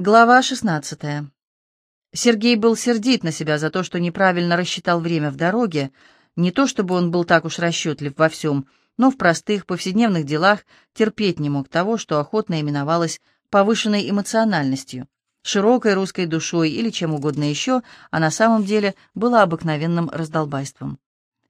Глава 16. Сергей был сердит на себя за то, что неправильно рассчитал время в дороге, не то чтобы он был так уж расчетлив во всем, но в простых повседневных делах терпеть не мог того, что охотно именовалось повышенной эмоциональностью, широкой русской душой или чем угодно еще, а на самом деле было обыкновенным раздолбайством.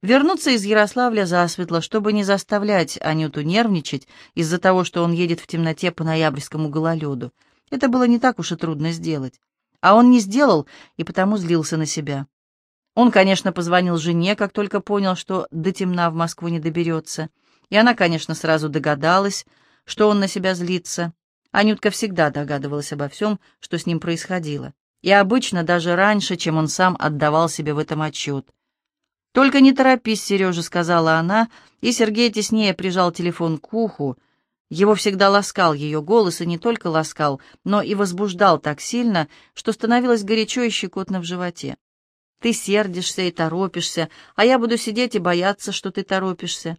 Вернуться из Ярославля засветло, чтобы не заставлять Анюту нервничать из-за того, что он едет в темноте по ноябрьскому гололеду, это было не так уж и трудно сделать. А он не сделал, и потому злился на себя. Он, конечно, позвонил жене, как только понял, что до темна в Москву не доберется. И она, конечно, сразу догадалась, что он на себя злится. Анютка всегда догадывалась обо всем, что с ним происходило. И обычно даже раньше, чем он сам отдавал себе в этом отчет. «Только не торопись, Сережа», — сказала она, и Сергей теснее прижал телефон к уху, его всегда ласкал ее голос, и не только ласкал, но и возбуждал так сильно, что становилось горячо и щекотно в животе. Ты сердишься и торопишься, а я буду сидеть и бояться, что ты торопишься.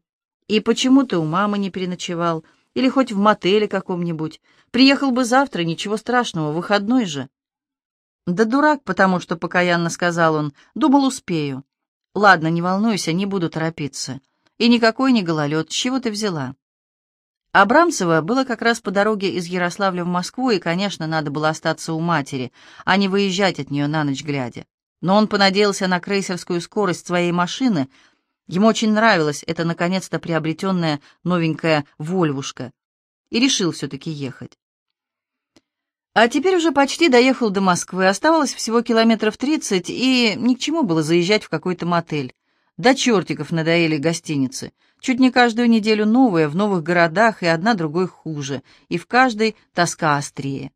И почему ты у мамы не переночевал? Или хоть в мотеле каком-нибудь? Приехал бы завтра, ничего страшного, выходной же. Да дурак, потому что, покаянно сказал он, думал, успею. Ладно, не волнуйся, не буду торопиться. И никакой не гололед, с чего ты взяла? Абрамцево было как раз по дороге из Ярославля в Москву, и, конечно, надо было остаться у матери, а не выезжать от нее на ночь глядя. Но он понадеялся на крейсерскую скорость своей машины. Ему очень нравилась эта наконец-то приобретенная новенькая «Вольвушка», и решил все-таки ехать. А теперь уже почти доехал до Москвы, оставалось всего километров тридцать, и ни к чему было заезжать в какой-то мотель. До чертиков надоели гостиницы. Чуть не каждую неделю новые, в новых городах, и одна другой хуже, и в каждой тоска острее.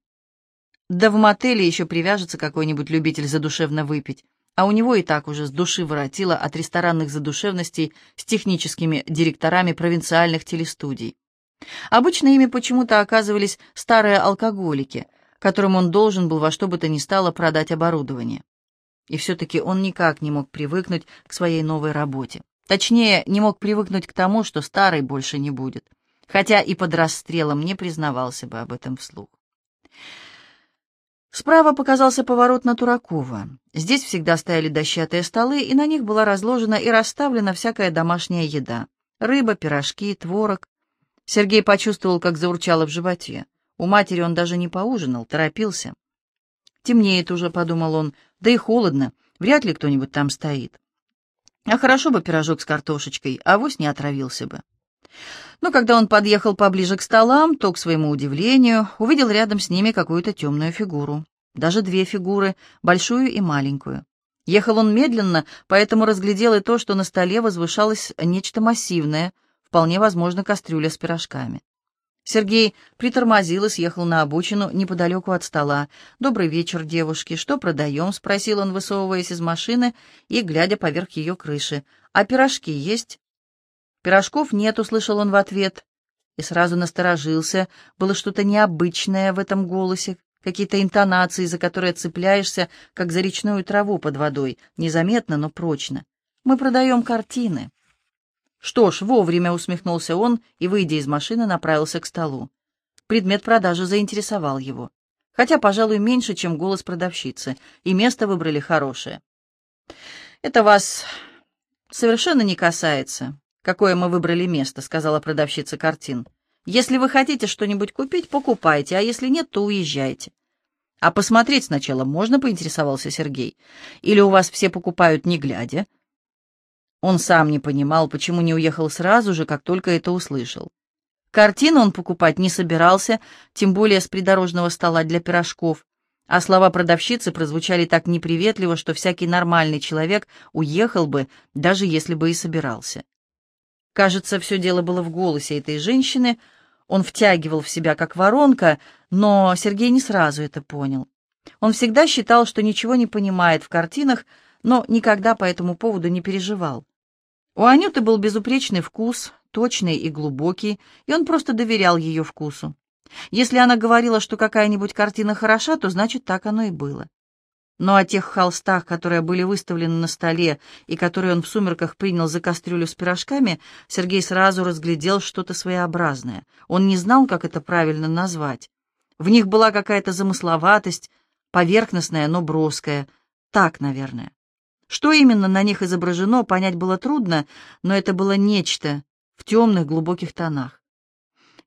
Да в мотеле еще привяжется какой-нибудь любитель задушевно выпить, а у него и так уже с души воротило от ресторанных задушевностей с техническими директорами провинциальных телестудий. Обычно ими почему-то оказывались старые алкоголики, которым он должен был во что бы то ни стало продать оборудование. И все-таки он никак не мог привыкнуть к своей новой работе. Точнее, не мог привыкнуть к тому, что старой больше не будет. Хотя и под расстрелом не признавался бы об этом вслух. Справа показался поворот на Туракова. Здесь всегда стояли дощатые столы, и на них была разложена и расставлена всякая домашняя еда. Рыба, пирожки, творог. Сергей почувствовал, как заурчало в животе. У матери он даже не поужинал, торопился. «Темнеет уже», — подумал он, — «да и холодно, вряд ли кто-нибудь там стоит». А хорошо бы пирожок с картошечкой, а авось не отравился бы. Но когда он подъехал поближе к столам, то, к своему удивлению, увидел рядом с ними какую-то темную фигуру. Даже две фигуры, большую и маленькую. Ехал он медленно, поэтому разглядел и то, что на столе возвышалось нечто массивное, вполне возможно, кастрюля с пирожками. Сергей притормозил и съехал на обочину неподалеку от стола. «Добрый вечер, девушки. Что продаем?» — спросил он, высовываясь из машины и глядя поверх ее крыши. «А пирожки есть?» «Пирожков нет», — услышал он в ответ. И сразу насторожился. Было что-то необычное в этом голосе, какие-то интонации, за которые цепляешься, как за речную траву под водой, незаметно, но прочно. «Мы продаем картины». «Что ж, вовремя», — усмехнулся он и, выйдя из машины, направился к столу. Предмет продажи заинтересовал его. Хотя, пожалуй, меньше, чем голос продавщицы, и место выбрали хорошее. «Это вас совершенно не касается, какое мы выбрали место», — сказала продавщица картин. «Если вы хотите что-нибудь купить, покупайте, а если нет, то уезжайте». «А посмотреть сначала можно?» — поинтересовался Сергей. «Или у вас все покупают не глядя?» Он сам не понимал, почему не уехал сразу же, как только это услышал. Картину он покупать не собирался, тем более с придорожного стола для пирожков, а слова продавщицы прозвучали так неприветливо, что всякий нормальный человек уехал бы, даже если бы и собирался. Кажется, все дело было в голосе этой женщины, он втягивал в себя как воронка, но Сергей не сразу это понял. Он всегда считал, что ничего не понимает в картинах, но никогда по этому поводу не переживал. У Анюты был безупречный вкус, точный и глубокий, и он просто доверял ее вкусу. Если она говорила, что какая-нибудь картина хороша, то значит так оно и было. Но о тех холстах, которые были выставлены на столе и которые он в сумерках принял за кастрюлю с пирожками, Сергей сразу разглядел что-то своеобразное. Он не знал, как это правильно назвать. В них была какая-то замысловатость, поверхностная, но броская. Так, наверное. Что именно на них изображено, понять было трудно, но это было нечто в темных глубоких тонах.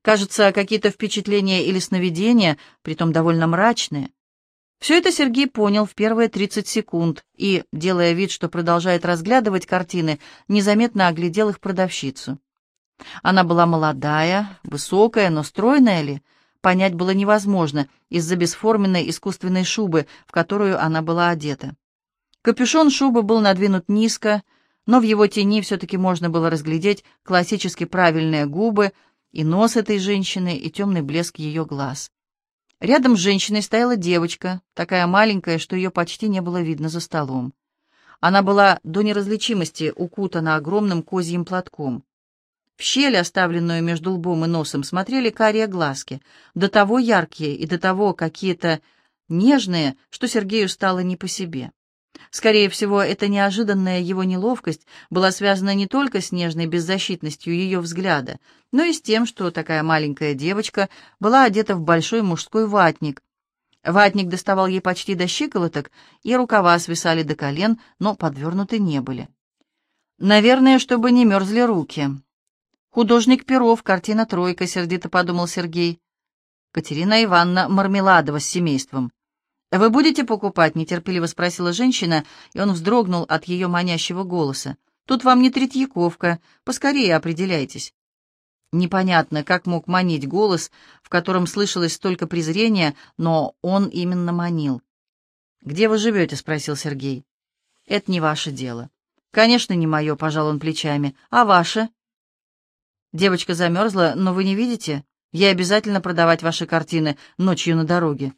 Кажется, какие-то впечатления или сновидения, притом довольно мрачные. Все это Сергей понял в первые 30 секунд и, делая вид, что продолжает разглядывать картины, незаметно оглядел их продавщицу. Она была молодая, высокая, но стройная ли, понять было невозможно из-за бесформенной искусственной шубы, в которую она была одета. Капюшон шубы был надвинут низко, но в его тени все-таки можно было разглядеть классически правильные губы и нос этой женщины, и темный блеск ее глаз. Рядом с женщиной стояла девочка, такая маленькая, что ее почти не было видно за столом. Она была до неразличимости укутана огромным козьим платком. В щель, оставленную между лбом и носом, смотрели карие глазки, до того яркие и до того какие-то нежные, что Сергею стало не по себе. Скорее всего, эта неожиданная его неловкость была связана не только с нежной беззащитностью ее взгляда, но и с тем, что такая маленькая девочка была одета в большой мужской ватник. Ватник доставал ей почти до щиколоток, и рукава свисали до колен, но подвернуты не были. Наверное, чтобы не мерзли руки. «Художник Перов, картина «Тройка», — сердито подумал Сергей. Катерина Ивановна Мармеладова с семейством. «Вы будете покупать?» — нетерпеливо спросила женщина, и он вздрогнул от ее манящего голоса. «Тут вам не Третьяковка. Поскорее определяйтесь». Непонятно, как мог манить голос, в котором слышалось столько презрения, но он именно манил. «Где вы живете?» — спросил Сергей. «Это не ваше дело». «Конечно, не мое», — пожал он плечами. «А ваше?» Девочка замерзла, но вы не видите? Я обязательно продавать ваши картины ночью на дороге.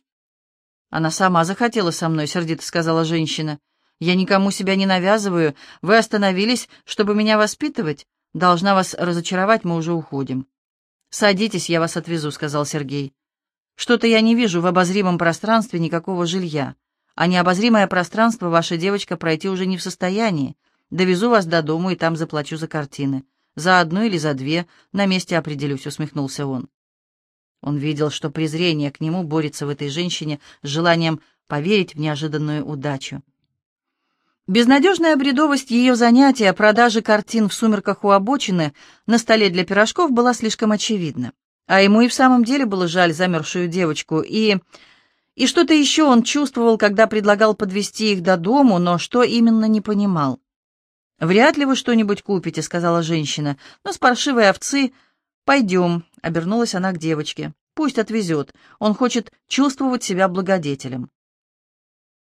Она сама захотела со мной, сердито сказала женщина. Я никому себя не навязываю. Вы остановились, чтобы меня воспитывать? Должна вас разочаровать, мы уже уходим. Садитесь, я вас отвезу, сказал Сергей. Что-то я не вижу в обозримом пространстве никакого жилья. А необозримое пространство ваша девочка пройти уже не в состоянии. Довезу вас до дому и там заплачу за картины. За одну или за две, на месте определюсь», — усмехнулся он. Он видел, что презрение к нему борется в этой женщине с желанием поверить в неожиданную удачу. Безнадежная бредовость ее занятия, продажи картин в сумерках у обочины на столе для пирожков была слишком очевидна. А ему и в самом деле было жаль замерзшую девочку, и... И что-то еще он чувствовал, когда предлагал подвести их до дому, но что именно не понимал. «Вряд ли вы что-нибудь купите», — сказала женщина. «Но с паршивой овцы пойдем», — обернулась она к девочке. «Пусть отвезет. Он хочет чувствовать себя благодетелем».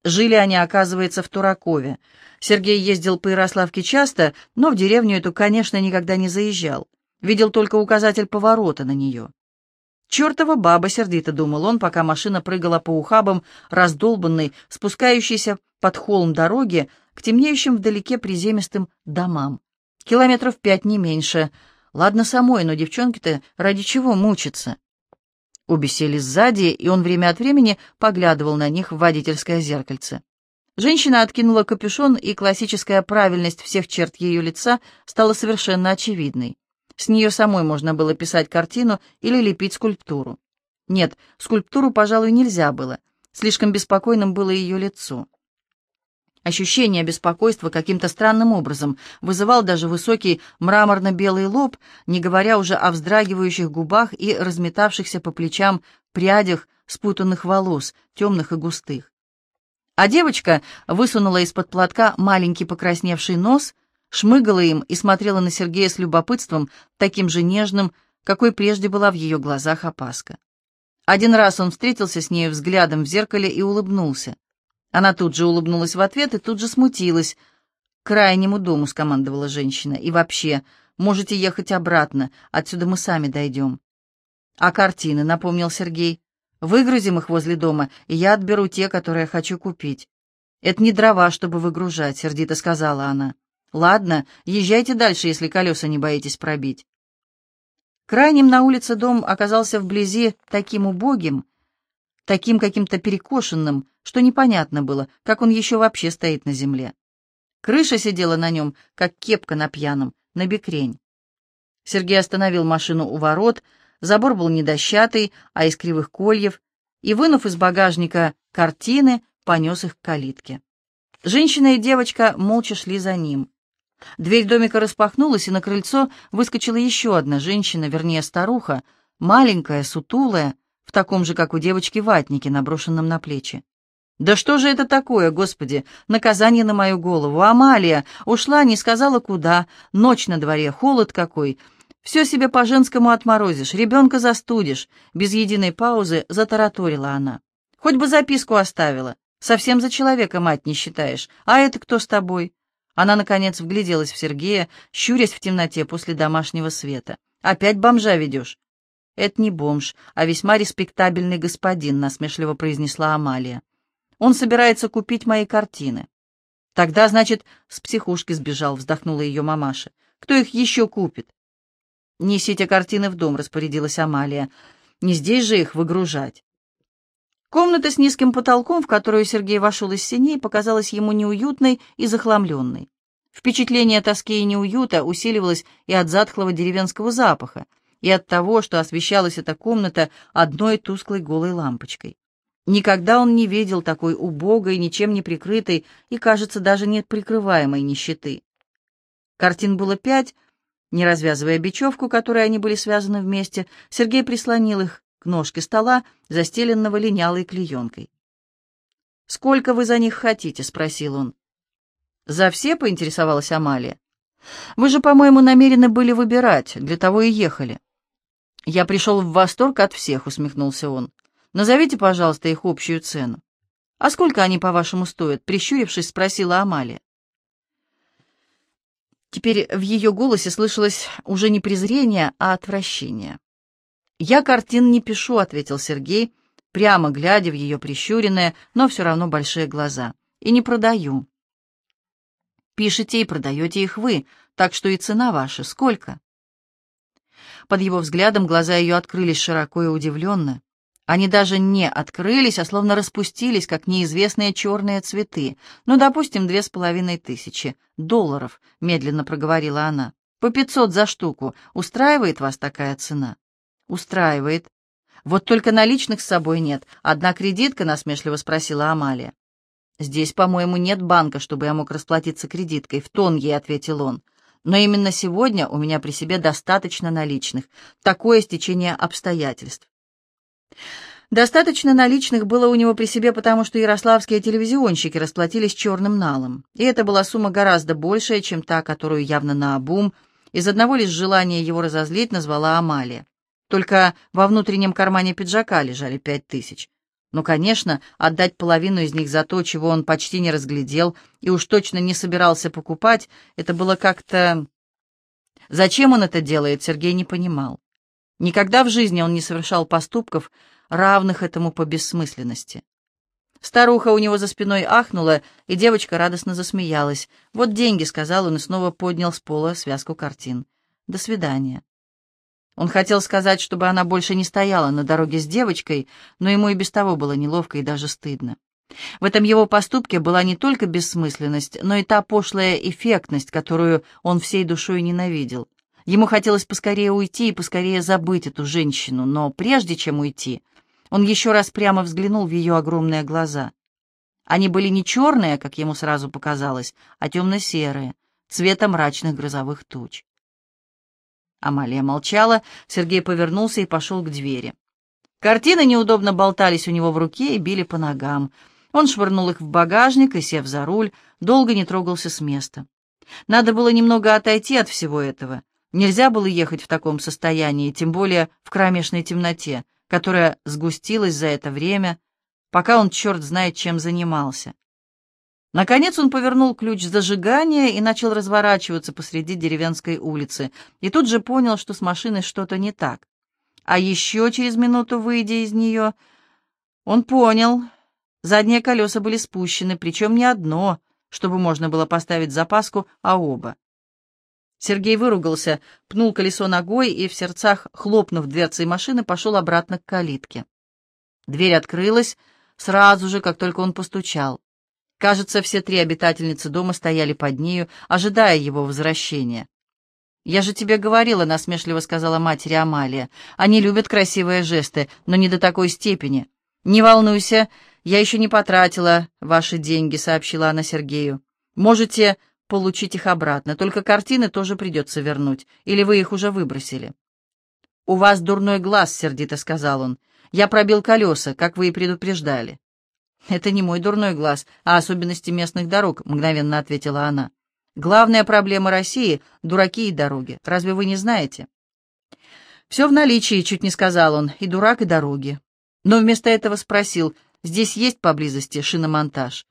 Жили они, оказывается, в Туракове. Сергей ездил по Ярославке часто, но в деревню эту, конечно, никогда не заезжал. Видел только указатель поворота на нее. «Чертова баба!» — сердито думал он, пока машина прыгала по ухабам, раздолбанной, спускающейся под холм дороги, к темнеющим вдалеке приземистым домам. Километров пять, не меньше. Ладно самой, но девчонки-то ради чего мучиться? Обе сзади, и он время от времени поглядывал на них в водительское зеркальце. Женщина откинула капюшон, и классическая правильность всех черт ее лица стала совершенно очевидной. С нее самой можно было писать картину или лепить скульптуру. Нет, скульптуру, пожалуй, нельзя было. Слишком беспокойным было ее лицо. Ощущение беспокойства каким-то странным образом вызывал даже высокий мраморно-белый лоб, не говоря уже о вздрагивающих губах и разметавшихся по плечам прядях спутанных волос, темных и густых. А девочка высунула из-под платка маленький покрасневший нос, шмыгала им и смотрела на Сергея с любопытством, таким же нежным, какой прежде была в ее глазах опаска. Один раз он встретился с ней взглядом в зеркале и улыбнулся. Она тут же улыбнулась в ответ и тут же смутилась. «К крайнему дому», — скомандовала женщина. «И вообще, можете ехать обратно, отсюда мы сами дойдем». «А картины», — напомнил Сергей. «Выгрузим их возле дома, и я отберу те, которые хочу купить». «Это не дрова, чтобы выгружать», — сердито сказала она. «Ладно, езжайте дальше, если колеса не боитесь пробить». Крайним на улице дом оказался вблизи таким убогим, таким каким-то перекошенным, что непонятно было, как он еще вообще стоит на земле. Крыша сидела на нем, как кепка на пьяном, на бекрень. Сергей остановил машину у ворот, забор был недощатый, а из кривых кольев, и, вынув из багажника картины, понес их к калитке. Женщина и девочка молча шли за ним. Дверь домика распахнулась, и на крыльцо выскочила еще одна женщина, вернее старуха, маленькая, сутулая, в таком же, как у девочки, ватнике, наброшенном на плечи. «Да что же это такое, Господи? Наказание на мою голову! Амалия! Ушла, не сказала куда. Ночь на дворе, холод какой. Все себе по-женскому отморозишь, ребенка застудишь». Без единой паузы затараторила она. «Хоть бы записку оставила. Совсем за человека мать не считаешь. А это кто с тобой?» Она, наконец, вгляделась в Сергея, щурясь в темноте после домашнего света. «Опять бомжа ведешь?» «Это не бомж, а весьма респектабельный господин», — насмешливо произнесла Амалия. «Он собирается купить мои картины». «Тогда, значит, с психушки сбежал», — вздохнула ее мамаша. «Кто их еще купит?» «Несите картины в дом», — распорядилась Амалия. «Не здесь же их выгружать». Комната с низким потолком, в которую Сергей вошел из синей, показалась ему неуютной и захламленной. Впечатление тоски и неуюта усиливалось и от затхлого деревенского запаха, и от того, что освещалась эта комната одной тусклой голой лампочкой. Никогда он не видел такой убогой, ничем не прикрытой и, кажется, даже нет прикрываемой нищеты. Картин было пять. Не развязывая бечевку, которой они были связаны вместе, Сергей прислонил их к ножке стола, застеленного линялой клеенкой. «Сколько вы за них хотите?» — спросил он. «За все?» — поинтересовалась Амалия. «Вы же, по-моему, намерены были выбирать, для того и ехали». «Я пришел в восторг от всех», — усмехнулся он. «Назовите, пожалуйста, их общую цену». «А сколько они, по-вашему, стоят?» — прищурившись, спросила Амалия. Теперь в ее голосе слышалось уже не презрение, а отвращение. «Я картин не пишу», — ответил Сергей, прямо глядя в ее прищуренные, но все равно большие глаза. «И не продаю». «Пишете и продаете их вы, так что и цена ваша. Сколько?» Под его взглядом глаза ее открылись широко и удивленно. Они даже не открылись, а словно распустились, как неизвестные черные цветы. «Ну, допустим, две с половиной тысячи долларов», — медленно проговорила она. «По пятьсот за штуку. Устраивает вас такая цена?» «Устраивает. Вот только наличных с собой нет. Одна кредитка?» — насмешливо спросила Амалия. «Здесь, по-моему, нет банка, чтобы я мог расплатиться кредиткой», — в тон ей ответил он. «Но именно сегодня у меня при себе достаточно наличных. Такое стечение обстоятельств». Достаточно наличных было у него при себе, потому что ярославские телевизионщики расплатились черным налом. И это была сумма гораздо большая, чем та, которую явно наобум, из одного лишь желания его разозлить, назвала Амалия. Только во внутреннем кармане пиджака лежали пять тысяч. Ну, конечно, отдать половину из них за то, чего он почти не разглядел и уж точно не собирался покупать, это было как-то... Зачем он это делает, Сергей не понимал. Никогда в жизни он не совершал поступков, равных этому по бессмысленности. Старуха у него за спиной ахнула, и девочка радостно засмеялась. «Вот деньги», — сказал он и снова поднял с пола связку картин. «До свидания». Он хотел сказать, чтобы она больше не стояла на дороге с девочкой, но ему и без того было неловко и даже стыдно. В этом его поступке была не только бессмысленность, но и та пошлая эффектность, которую он всей душой ненавидел. Ему хотелось поскорее уйти и поскорее забыть эту женщину, но прежде чем уйти, он еще раз прямо взглянул в ее огромные глаза. Они были не черные, как ему сразу показалось, а темно-серые, цвета мрачных грозовых туч. Амалия молчала, Сергей повернулся и пошел к двери. Картины неудобно болтались у него в руке и били по ногам. Он швырнул их в багажник и, сев за руль, долго не трогался с места. Надо было немного отойти от всего этого. Нельзя было ехать в таком состоянии, тем более в кромешной темноте, которая сгустилась за это время, пока он черт знает чем занимался. Наконец он повернул ключ зажигания и начал разворачиваться посреди деревенской улицы, и тут же понял, что с машиной что-то не так. А еще через минуту, выйдя из нее, он понял, задние колеса были спущены, причем не одно, чтобы можно было поставить запаску, а оба. Сергей выругался, пнул колесо ногой и, в сердцах хлопнув дверцей машины, пошел обратно к калитке. Дверь открылась сразу же, как только он постучал. Кажется, все три обитательницы дома стояли под нею, ожидая его возвращения. «Я же тебе говорила», — насмешливо сказала матери Амалия. «Они любят красивые жесты, но не до такой степени. «Не волнуйся, я еще не потратила ваши деньги», — сообщила она Сергею. «Можете получить их обратно, только картины тоже придется вернуть, или вы их уже выбросили». «У вас дурной глаз», — сердито сказал он. «Я пробил колеса, как вы и предупреждали». «Это не мой дурной глаз, а особенности местных дорог», — мгновенно ответила она. «Главная проблема России — дураки и дороги. Разве вы не знаете?» «Все в наличии», — чуть не сказал он, — «и дурак, и дороги». Но вместо этого спросил, здесь есть поблизости шиномонтаж?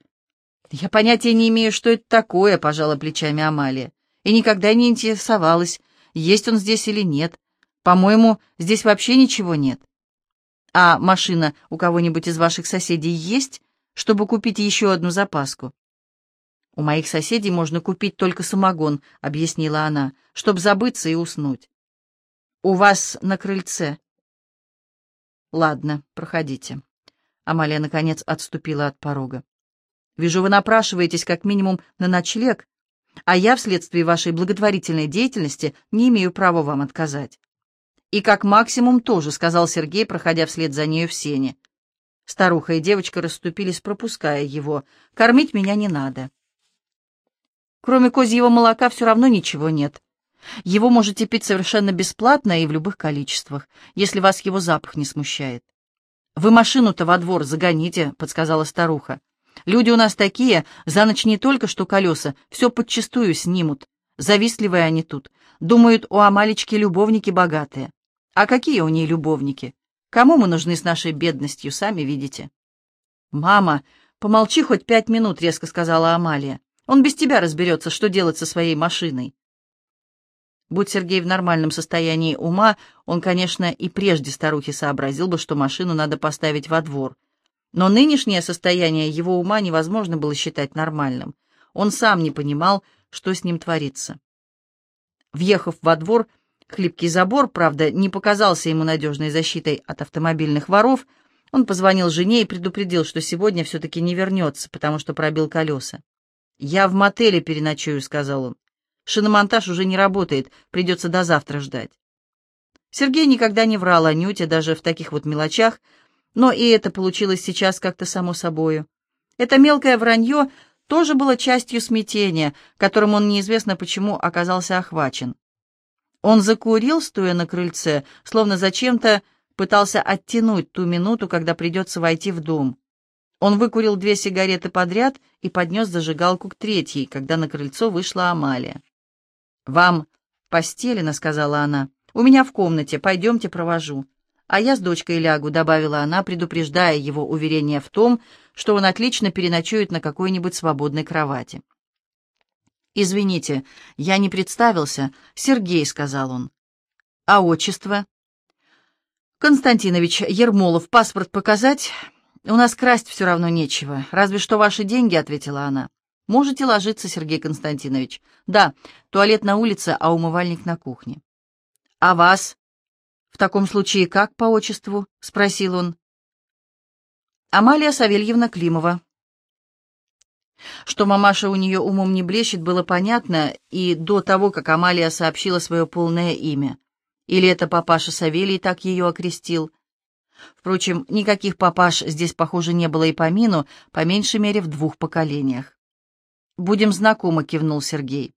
«Я понятия не имею, что это такое», — пожала плечами Амалия. «И никогда не интересовалась, есть он здесь или нет. По-моему, здесь вообще ничего нет. А машина у кого-нибудь из ваших соседей есть, чтобы купить еще одну запаску? У моих соседей можно купить только самогон, объяснила она, чтобы забыться и уснуть. У вас на крыльце. Ладно, проходите. Амалия, наконец, отступила от порога. Вижу, вы напрашиваетесь как минимум на ночлег, а я вследствие вашей благотворительной деятельности не имею права вам отказать. «И как максимум тоже», — сказал Сергей, проходя вслед за нею в сене. Старуха и девочка расступились, пропуская его. «Кормить меня не надо». Кроме козьего молока все равно ничего нет. Его можете пить совершенно бесплатно и в любых количествах, если вас его запах не смущает. «Вы машину-то во двор загоните», — подсказала старуха. «Люди у нас такие, за ночь не только что колеса, все подчистую снимут. Завистливые они тут. Думают, у Амалечки любовники богатые. А какие у ней любовники? Кому мы нужны с нашей бедностью, сами видите. «Мама, помолчи хоть пять минут», — резко сказала Амалия. «Он без тебя разберется, что делать со своей машиной». Будь Сергей в нормальном состоянии ума, он, конечно, и прежде старухи сообразил бы, что машину надо поставить во двор. Но нынешнее состояние его ума невозможно было считать нормальным. Он сам не понимал, что с ним творится. Въехав во двор, Хлипкий забор, правда, не показался ему надежной защитой от автомобильных воров. Он позвонил жене и предупредил, что сегодня все-таки не вернется, потому что пробил колеса. «Я в мотеле переночую», — сказал он. «Шиномонтаж уже не работает, придется до завтра ждать». Сергей никогда не врал о Нюте, даже в таких вот мелочах, но и это получилось сейчас как-то само собою. Это мелкое вранье тоже было частью смятения, которым он неизвестно почему оказался охвачен. Он закурил, стоя на крыльце, словно зачем-то пытался оттянуть ту минуту, когда придется войти в дом. Он выкурил две сигареты подряд и поднес зажигалку к третьей, когда на крыльцо вышла Амалия. «Вам постелено», — сказала она. «У меня в комнате, пойдемте провожу». «А я с дочкой лягу», — добавила она, предупреждая его уверение в том, что он отлично переночует на какой-нибудь свободной кровати. «Извините, я не представился. Сергей», — сказал он. «А отчество?» «Константинович Ермолов, паспорт показать? У нас красть все равно нечего. Разве что ваши деньги», — ответила она. «Можете ложиться, Сергей Константинович. Да, туалет на улице, а умывальник на кухне». «А вас?» «В таком случае как по отчеству?» — спросил он. «Амалия Савельевна Климова», что мамаша у нее умом не блещет, было понятно и до того, как Амалия сообщила свое полное имя. Или это папаша Савелий так ее окрестил? Впрочем, никаких папаш здесь, похоже, не было и помину, по меньшей мере в двух поколениях. «Будем знакомы», — кивнул Сергей.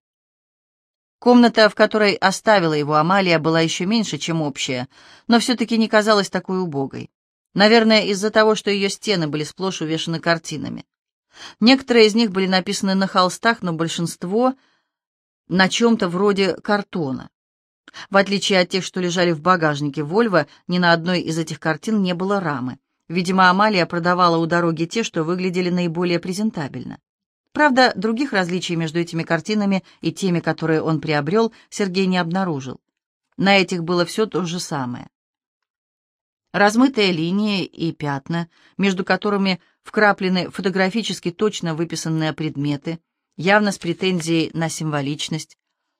Комната, в которой оставила его Амалия, была еще меньше, чем общая, но все-таки не казалась такой убогой. Наверное, из-за того, что ее стены были сплошь увешаны картинами. Некоторые из них были написаны на холстах, но большинство — на чем-то вроде картона. В отличие от тех, что лежали в багажнике Вольво, ни на одной из этих картин не было рамы. Видимо, Амалия продавала у дороги те, что выглядели наиболее презентабельно. Правда, других различий между этими картинами и теми, которые он приобрел, Сергей не обнаружил. На этих было все то же самое. Размытые линии и пятна, между которыми вкраплены фотографически точно выписанные предметы, явно с претензией на символичность,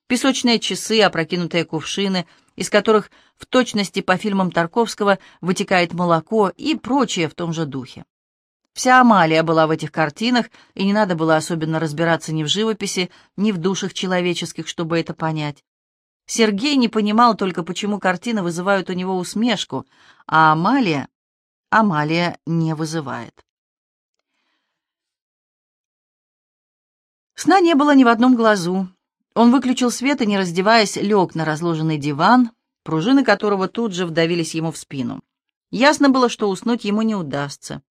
песочные часы, опрокинутые кувшины, из которых в точности по фильмам Тарковского вытекает молоко и прочее в том же духе. Вся Амалия была в этих картинах, и не надо было особенно разбираться ни в живописи, ни в душах человеческих, чтобы это понять. Сергей не понимал только, почему картины вызывают у него усмешку, а Амалия... Амалия не вызывает. Сна не было ни в одном глазу. Он выключил свет и, не раздеваясь, лег на разложенный диван, пружины которого тут же вдавились ему в спину. Ясно было, что уснуть ему не удастся.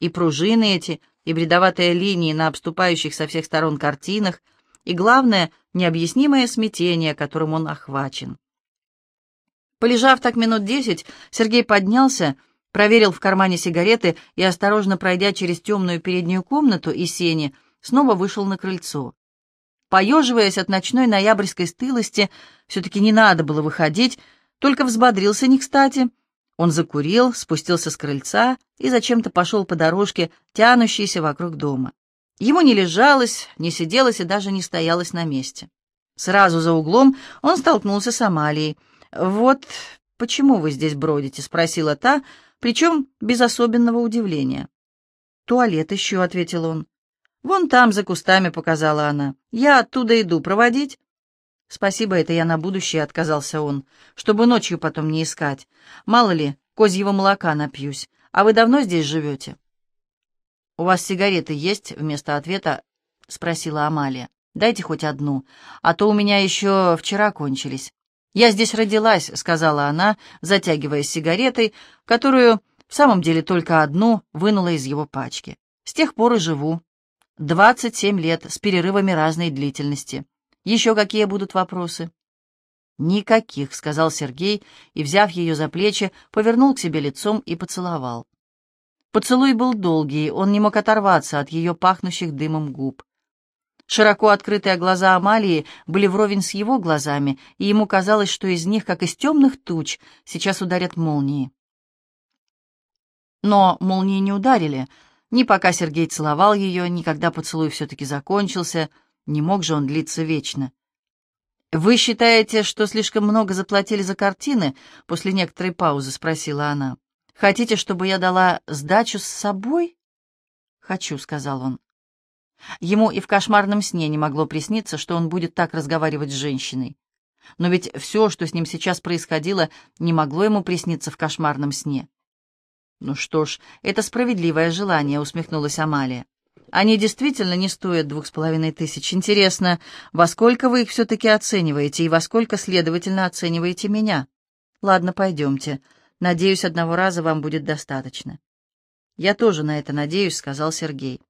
И пружины эти, и бредоватые линии на обступающих со всех сторон картинах, и, главное, необъяснимое смятение, которым он охвачен. Полежав так минут десять, Сергей поднялся, проверил в кармане сигареты и, осторожно пройдя через темную переднюю комнату и сени, снова вышел на крыльцо. Поеживаясь от ночной ноябрьской стылости, все-таки не надо было выходить, только взбодрился не кстати. Он закурил, спустился с крыльца и зачем-то пошел по дорожке, тянущейся вокруг дома. Ему не лежалось, не сиделось и даже не стоялось на месте. Сразу за углом он столкнулся с Амалией. «Вот почему вы здесь бродите?» — спросила та, причем без особенного удивления. «Туалет ищу», — ответил он. «Вон там, за кустами», — показала она. «Я оттуда иду. Проводить?» «Спасибо, это я на будущее», — отказался он, «чтобы ночью потом не искать. Мало ли, козьего молока напьюсь. А вы давно здесь живете?» «У вас сигареты есть?» — вместо ответа спросила Амалия. «Дайте хоть одну, а то у меня еще вчера кончились». «Я здесь родилась», — сказала она, затягиваясь сигаретой, которую в самом деле только одну вынула из его пачки. «С тех пор и живу. Двадцать семь лет, с перерывами разной длительности. Еще какие будут вопросы?» «Никаких», — сказал Сергей, и, взяв ее за плечи, повернул к себе лицом и поцеловал. Поцелуй был долгий, он не мог оторваться от ее пахнущих дымом губ. Широко открытые глаза Амалии были вровень с его глазами, и ему казалось, что из них, как из темных туч, сейчас ударят молнии. Но молнии не ударили — ни пока Сергей целовал ее, ни когда поцелуй все-таки закончился, не мог же он длиться вечно. «Вы считаете, что слишком много заплатили за картины?» — после некоторой паузы спросила она. «Хотите, чтобы я дала сдачу с собой?» «Хочу», — сказал он. Ему и в кошмарном сне не могло присниться, что он будет так разговаривать с женщиной. Но ведь все, что с ним сейчас происходило, не могло ему присниться в кошмарном сне. «Ну что ж, это справедливое желание», — усмехнулась Амалия. «Они действительно не стоят двух с половиной тысяч. Интересно, во сколько вы их все-таки оцениваете и во сколько, следовательно, оцениваете меня? Ладно, пойдемте. Надеюсь, одного раза вам будет достаточно». «Я тоже на это надеюсь», — сказал Сергей.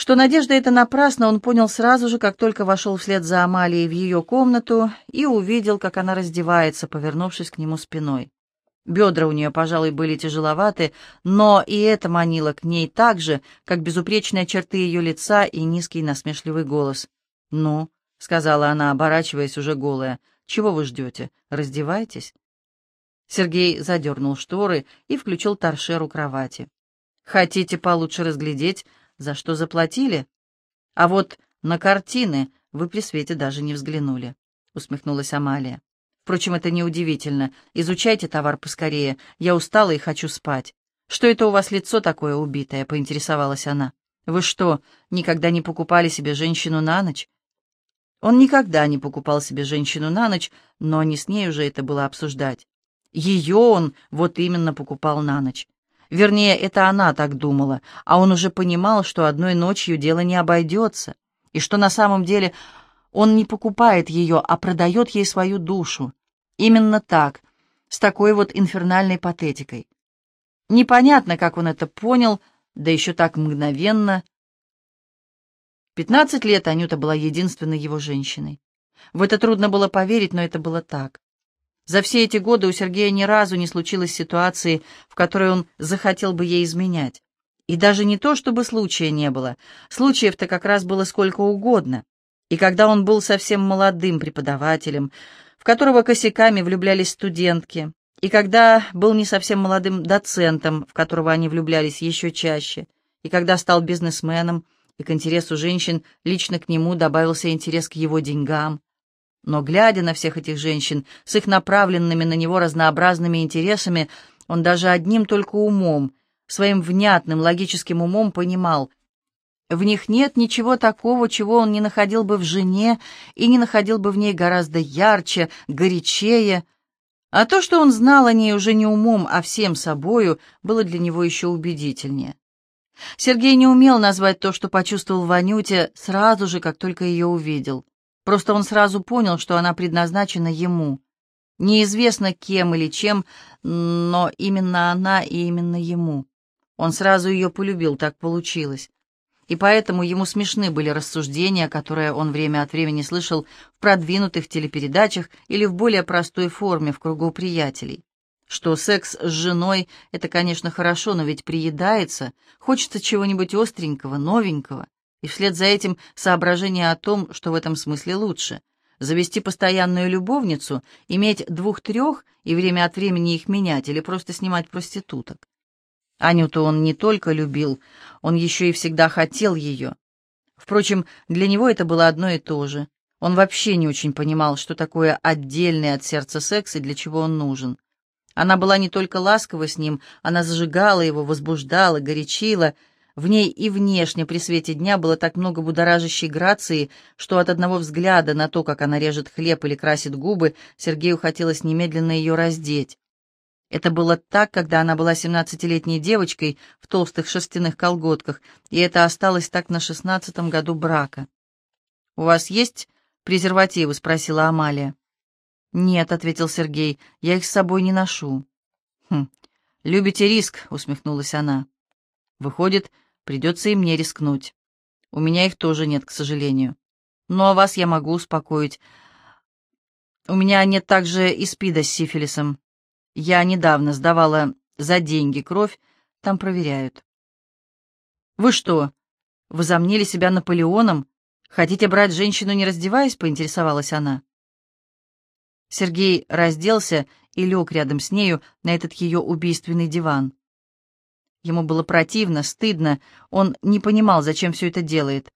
Что надежда эта напрасна, он понял сразу же, как только вошел вслед за Амалией в ее комнату и увидел, как она раздевается, повернувшись к нему спиной. Бедра у нее, пожалуй, были тяжеловаты, но и это манило к ней так же, как безупречные черты ее лица и низкий насмешливый голос. «Ну», — сказала она, оборачиваясь уже голая, — «чего вы ждете? Раздевайтесь». Сергей задернул шторы и включил торшер у кровати. «Хотите получше разглядеть, за что заплатили? А вот на картины вы при свете даже не взглянули», — усмехнулась Амалия. Впрочем, это неудивительно. Изучайте товар поскорее. Я устала и хочу спать. Что это у вас лицо такое убитое? Поинтересовалась она. Вы что, никогда не покупали себе женщину на ночь? Он никогда не покупал себе женщину на ночь, но не с ней уже это было обсуждать. Ее он вот именно покупал на ночь. Вернее, это она так думала, а он уже понимал, что одной ночью дело не обойдется, и что на самом деле он не покупает ее, а продает ей свою душу. Именно так, с такой вот инфернальной патетикой. Непонятно, как он это понял, да еще так мгновенно. Пятнадцать лет Анюта была единственной его женщиной. В это трудно было поверить, но это было так. За все эти годы у Сергея ни разу не случилось ситуации, в которой он захотел бы ей изменять. И даже не то, чтобы случая не было. Случаев-то как раз было сколько угодно. И когда он был совсем молодым преподавателем, в которого косяками влюблялись студентки, и когда был не совсем молодым доцентом, в которого они влюблялись еще чаще, и когда стал бизнесменом, и к интересу женщин лично к нему добавился интерес к его деньгам. Но, глядя на всех этих женщин с их направленными на него разнообразными интересами, он даже одним только умом, своим внятным логическим умом понимал, в них нет ничего такого, чего он не находил бы в жене и не находил бы в ней гораздо ярче, горячее, А то, что он знал о ней уже не умом, а всем собою, было для него еще убедительнее. Сергей не умел назвать то, что почувствовал в Анюте, сразу же, как только ее увидел. Просто он сразу понял, что она предназначена ему. Неизвестно кем или чем, но именно она и именно ему. Он сразу ее полюбил, так получилось. И поэтому ему смешны были рассуждения, которые он время от времени слышал в продвинутых телепередачах или в более простой форме в кругу приятелей что секс с женой — это, конечно, хорошо, но ведь приедается, хочется чего-нибудь остренького, новенького, и вслед за этим соображение о том, что в этом смысле лучше — завести постоянную любовницу, иметь двух-трех и время от времени их менять или просто снимать проституток. Аню-то он не только любил, он еще и всегда хотел ее. Впрочем, для него это было одно и то же. Он вообще не очень понимал, что такое отдельный от сердца секс и для чего он нужен. Она была не только ласкова с ним, она зажигала его, возбуждала, горячила. В ней и внешне при свете дня было так много будоражащей грации, что от одного взгляда на то, как она режет хлеб или красит губы, Сергею хотелось немедленно ее раздеть. Это было так, когда она была семнадцатилетней девочкой в толстых шерстяных колготках, и это осталось так на шестнадцатом году брака. «У вас есть презервативы?» — спросила Амалия. «Нет», — ответил Сергей, — «я их с собой не ношу». «Хм, любите риск», — усмехнулась она. «Выходит, придется и мне рискнуть. У меня их тоже нет, к сожалению. Но вас я могу успокоить. У меня нет также и спида с сифилисом. Я недавно сдавала за деньги кровь, там проверяют». «Вы что, возомнили себя Наполеоном? Хотите брать женщину, не раздеваясь?» — поинтересовалась она. Сергей разделся и лег рядом с нею на этот ее убийственный диван. Ему было противно, стыдно, он не понимал, зачем все это делает.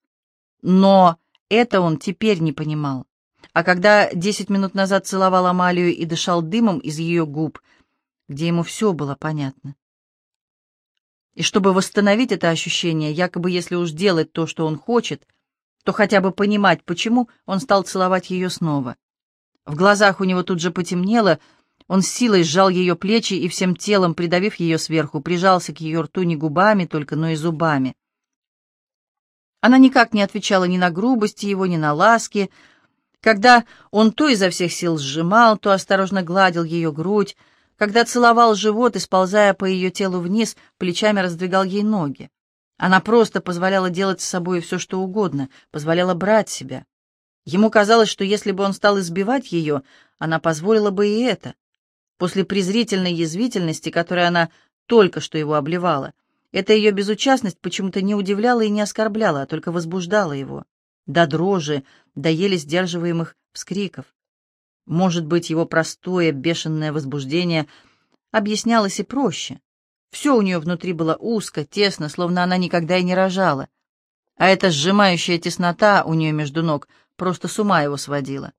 Но это он теперь не понимал. А когда десять минут назад целовал Амалию и дышал дымом из ее губ, где ему все было понятно. И чтобы восстановить это ощущение, якобы если уж делать то, что он хочет, то хотя бы понимать, почему он стал целовать ее снова. В глазах у него тут же потемнело, он с силой сжал ее плечи и всем телом, придавив ее сверху, прижался к ее рту не губами только, но и зубами. Она никак не отвечала ни на грубости его, ни на ласки. Когда он то изо всех сил сжимал, то осторожно гладил ее грудь, когда целовал живот и, сползая по ее телу вниз, плечами раздвигал ей ноги. Она просто позволяла делать с собой все, что угодно, позволяла брать себя. Ему казалось, что если бы он стал избивать ее, она позволила бы и это. После презрительной язвительности, которой она только что его обливала, эта ее безучастность почему-то не удивляла и не оскорбляла, а только возбуждала его. До дрожи, до еле сдерживаемых вскриков. Может быть, его простое, бешеное возбуждение объяснялось и проще. Все у нее внутри было узко, тесно, словно она никогда и не рожала. А эта сжимающая теснота у нее между ног — просто с ума его сводила.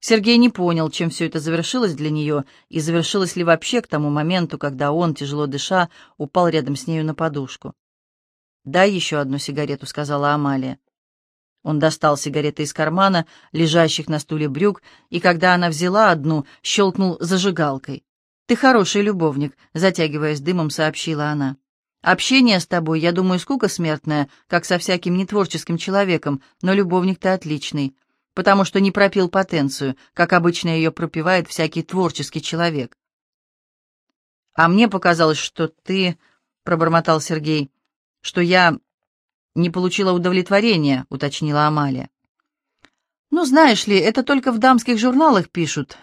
Сергей не понял, чем все это завершилось для нее, и завершилось ли вообще к тому моменту, когда он, тяжело дыша, упал рядом с нею на подушку. «Дай еще одну сигарету», — сказала Амалия. Он достал сигареты из кармана, лежащих на стуле брюк, и когда она взяла одну, щелкнул зажигалкой. «Ты хороший любовник», — затягиваясь дымом, сообщила она. Общение с тобой, я думаю, скука смертная, как со всяким нетворческим человеком, но любовник ты отличный, потому что не пропил потенцию, как обычно ее пропивает всякий творческий человек. А мне показалось, что ты, — пробормотал Сергей, — что я не получила удовлетворения, — уточнила Амалия. Ну, знаешь ли, это только в дамских журналах пишут.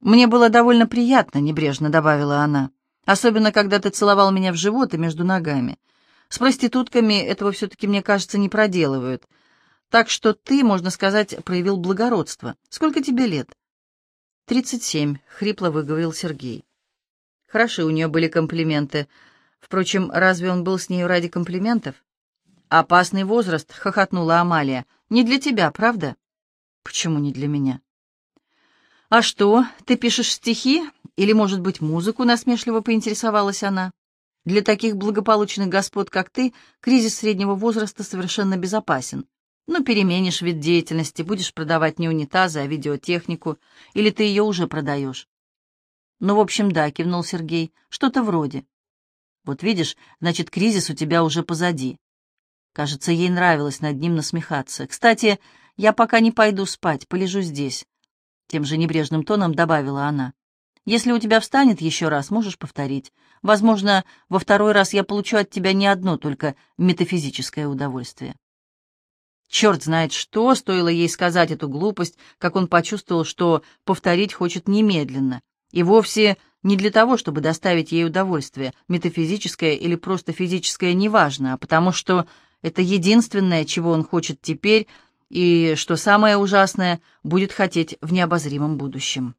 Мне было довольно приятно, — небрежно добавила она. Особенно, когда ты целовал меня в живот и между ногами. С проститутками этого все-таки, мне кажется, не проделывают. Так что ты, можно сказать, проявил благородство. Сколько тебе лет?» «Тридцать семь», — хрипло выговорил Сергей. Хороши у нее были комплименты. Впрочем, разве он был с нею ради комплиментов? «Опасный возраст», — хохотнула Амалия. «Не для тебя, правда?» «Почему не для меня?» «А что, ты пишешь стихи? Или, может быть, музыку?» — насмешливо поинтересовалась она. «Для таких благополучных господ, как ты, кризис среднего возраста совершенно безопасен. Ну, переменишь вид деятельности, будешь продавать не унитазы, а видеотехнику, или ты ее уже продаешь. «Ну, в общем, да», — кивнул Сергей, — «что-то вроде». «Вот видишь, значит, кризис у тебя уже позади». Кажется, ей нравилось над ним насмехаться. «Кстати, я пока не пойду спать, полежу здесь», — тем же небрежным тоном добавила она. «Если у тебя встанет еще раз, можешь повторить. Возможно, во второй раз я получу от тебя не одно только метафизическое удовольствие». Черт знает что, стоило ей сказать эту глупость, как он почувствовал, что повторить хочет немедленно. И вовсе не для того, чтобы доставить ей удовольствие, метафизическое или просто физическое, неважно, а потому что это единственное, чего он хочет теперь, и, что самое ужасное, будет хотеть в необозримом будущем.